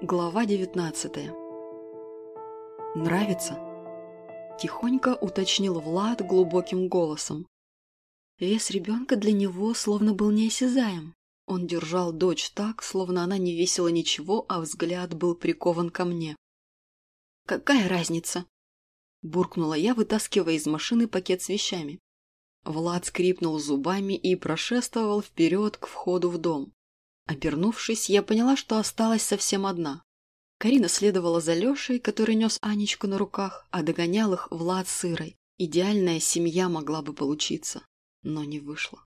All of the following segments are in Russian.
Глава 19 «Нравится?» – тихонько уточнил Влад глубоким голосом. Вес ребенка для него словно был неосязаем. Он держал дочь так, словно она не весила ничего, а взгляд был прикован ко мне. «Какая разница?» – буркнула я, вытаскивая из машины пакет с вещами. Влад скрипнул зубами и прошествовал вперед к входу в дом. Обернувшись, я поняла, что осталась совсем одна. Карина следовала за Лешей, который нес Анечку на руках, а догонял их Влад с. Идеальная семья могла бы получиться, но не вышло.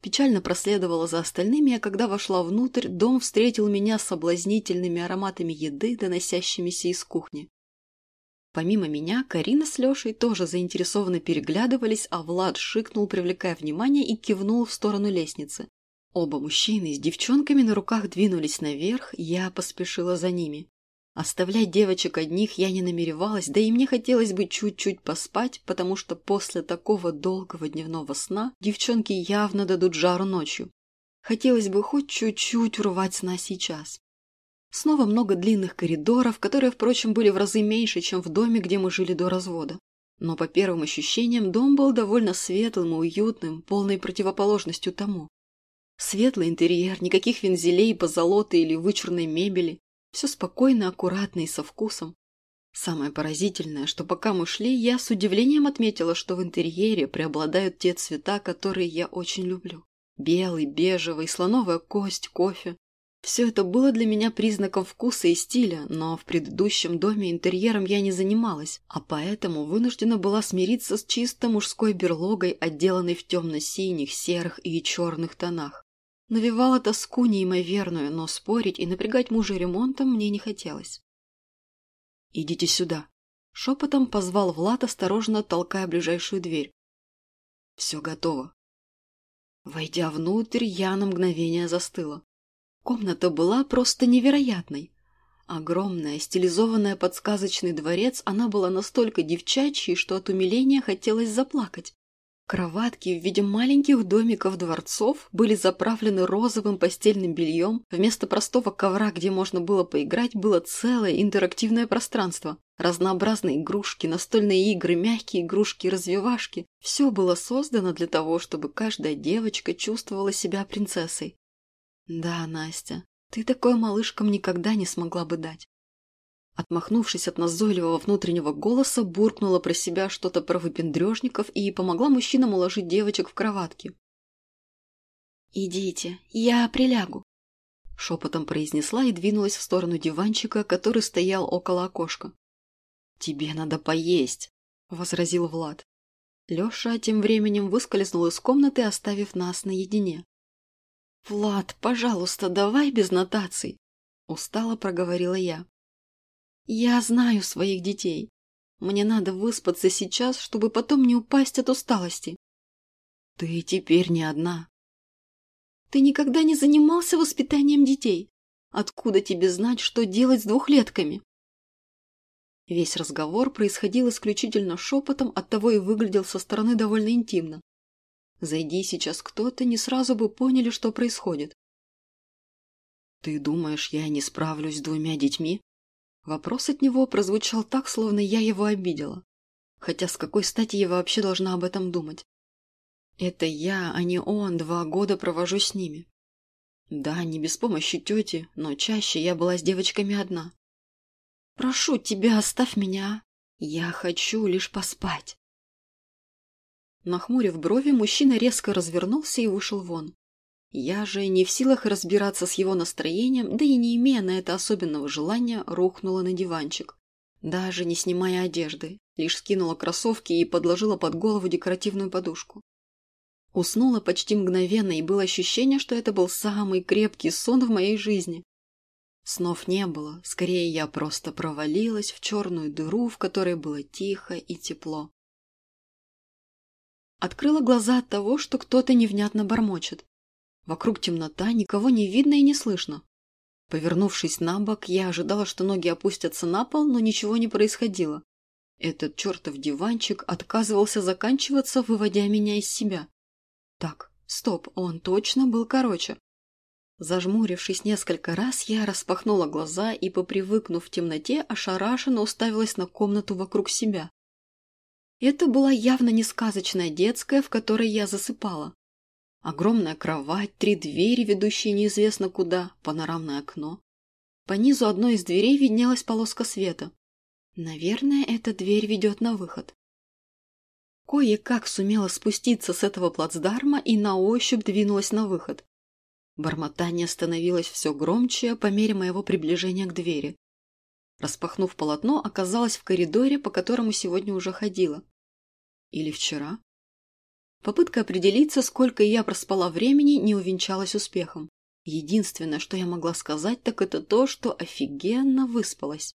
Печально проследовала за остальными, а когда вошла внутрь, дом встретил меня с соблазнительными ароматами еды, доносящимися из кухни. Помимо меня, Карина с Лешей тоже заинтересованно переглядывались, а Влад шикнул, привлекая внимание, и кивнул в сторону лестницы. Оба мужчины с девчонками на руках двинулись наверх, я поспешила за ними. Оставлять девочек одних я не намеревалась, да и мне хотелось бы чуть-чуть поспать, потому что после такого долгого дневного сна девчонки явно дадут жару ночью. Хотелось бы хоть чуть-чуть урвать сна сейчас. Снова много длинных коридоров, которые, впрочем, были в разы меньше, чем в доме, где мы жили до развода. Но по первым ощущениям дом был довольно светлым и уютным, полной противоположностью тому. Светлый интерьер, никаких вензелей, позолоты или вычурной мебели. Все спокойно, аккуратно и со вкусом. Самое поразительное, что пока мы шли, я с удивлением отметила, что в интерьере преобладают те цвета, которые я очень люблю. Белый, бежевый, слоновая кость, кофе. Все это было для меня признаком вкуса и стиля, но в предыдущем доме интерьером я не занималась, а поэтому вынуждена была смириться с чисто мужской берлогой, отделанной в темно-синих, серых и черных тонах. Навевала тоску неимоверную, но спорить и напрягать мужа ремонтом мне не хотелось. «Идите сюда», — шепотом позвал Влад, осторожно толкая ближайшую дверь. «Все готово». Войдя внутрь, я на мгновение застыла. Комната была просто невероятной. Огромная, стилизованная под сказочный дворец, она была настолько девчачьей, что от умиления хотелось заплакать. Кроватки в виде маленьких домиков дворцов были заправлены розовым постельным бельем. Вместо простого ковра, где можно было поиграть, было целое интерактивное пространство. Разнообразные игрушки, настольные игры, мягкие игрушки, Все было создано для того, чтобы каждая девочка чувствовала себя принцессой. Да, Настя, ты такой малышкам никогда не смогла бы дать. Отмахнувшись от назойливого внутреннего голоса, буркнула про себя что-то про выпендрежников и помогла мужчинам уложить девочек в кроватки. «Идите, я прилягу», — шепотом произнесла и двинулась в сторону диванчика, который стоял около окошка. «Тебе надо поесть», — возразил Влад. Леша тем временем выскользнул из комнаты, оставив нас наедине. «Влад, пожалуйста, давай без нотаций», — устало проговорила я. Я знаю своих детей. Мне надо выспаться сейчас, чтобы потом не упасть от усталости. Ты теперь не одна. Ты никогда не занимался воспитанием детей. Откуда тебе знать, что делать с двухлетками? Весь разговор происходил исключительно шепотом, оттого и выглядел со стороны довольно интимно. Зайди сейчас кто-то, не сразу бы поняли, что происходит. «Ты думаешь, я не справлюсь с двумя детьми?» Вопрос от него прозвучал так, словно я его обидела. Хотя с какой стати я вообще должна об этом думать? Это я, а не он, два года провожу с ними. Да, не без помощи тети, но чаще я была с девочками одна. Прошу тебя, оставь меня. Я хочу лишь поспать. Нахмурив брови, мужчина резко развернулся и вышел вон. Я же, не в силах разбираться с его настроением, да и не имея на это особенного желания, рухнула на диванчик. Даже не снимая одежды, лишь скинула кроссовки и подложила под голову декоративную подушку. Уснула почти мгновенно, и было ощущение, что это был самый крепкий сон в моей жизни. Снов не было, скорее я просто провалилась в черную дыру, в которой было тихо и тепло. Открыла глаза от того, что кто-то невнятно бормочет. Вокруг темнота, никого не видно и не слышно. Повернувшись на бок, я ожидала, что ноги опустятся на пол, но ничего не происходило. Этот чертов диванчик отказывался заканчиваться, выводя меня из себя. Так, стоп, он точно был короче. Зажмурившись несколько раз, я распахнула глаза и, попривыкнув в темноте, ошарашенно уставилась на комнату вокруг себя. Это была явно не сказочная детская, в которой я засыпала. Огромная кровать, три двери, ведущие неизвестно куда, панорамное окно. По низу одной из дверей виднелась полоска света. Наверное, эта дверь ведет на выход. Кое-как сумела спуститься с этого плацдарма и на ощупь двинулась на выход. Бормотание становилось все громче по мере моего приближения к двери. Распахнув полотно, оказалась в коридоре, по которому сегодня уже ходила. Или вчера. Попытка определиться, сколько я проспала времени, не увенчалась успехом. Единственное, что я могла сказать, так это то, что офигенно выспалась.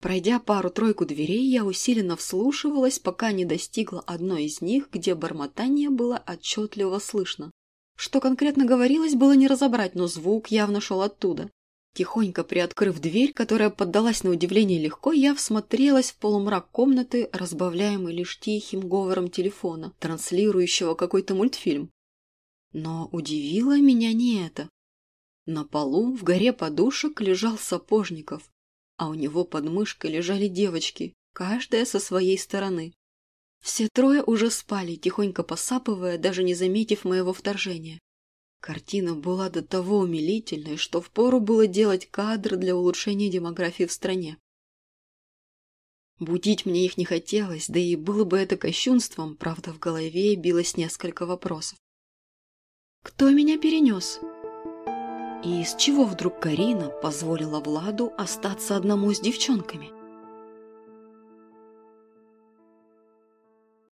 Пройдя пару-тройку дверей, я усиленно вслушивалась, пока не достигла одной из них, где бормотание было отчетливо слышно. Что конкретно говорилось, было не разобрать, но звук явно шел оттуда. Тихонько приоткрыв дверь, которая поддалась на удивление легко, я всмотрелась в полумрак комнаты, разбавляемый лишь тихим говором телефона, транслирующего какой-то мультфильм. Но удивило меня не это. На полу в горе подушек лежал Сапожников, а у него под мышкой лежали девочки, каждая со своей стороны. Все трое уже спали, тихонько посапывая, даже не заметив моего вторжения. Картина была до того умилительной, что впору было делать кадр для улучшения демографии в стране. Будить мне их не хотелось, да и было бы это кощунством, правда, в голове билось несколько вопросов. Кто меня перенес? И из чего вдруг Карина позволила Владу остаться одному с девчонками?